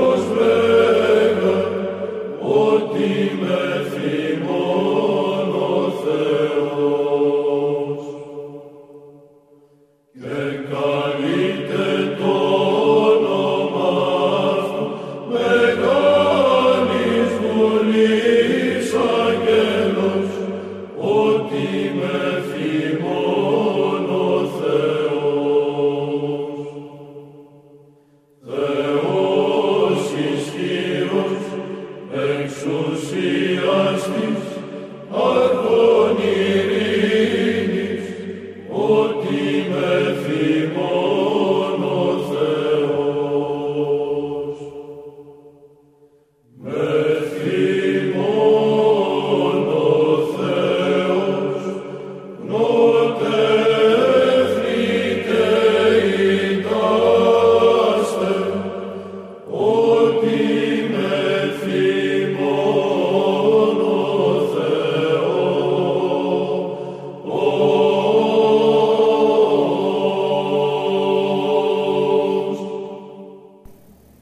nos.